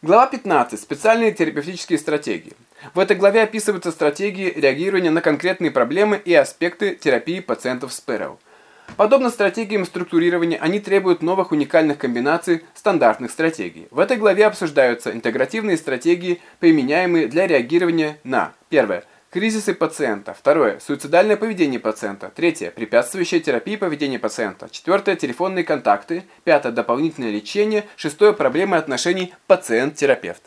Глава 15. Специальные терапевтические стратегии. В этой главе описываются стратегии реагирования на конкретные проблемы и аспекты терапии пациентов с ПРЛ. Подобно стратегиям структурирования, они требуют новых уникальных комбинаций стандартных стратегий. В этой главе обсуждаются интегративные стратегии, применяемые для реагирования на Первое. Кризисы пациента. Второе. Суицидальное поведение пациента. Третье. Препятствующая терапии поведения пациента. Четвертое. Телефонные контакты. Пятое. Дополнительное лечение. Шестое. Проблемы отношений пациент-терапевт.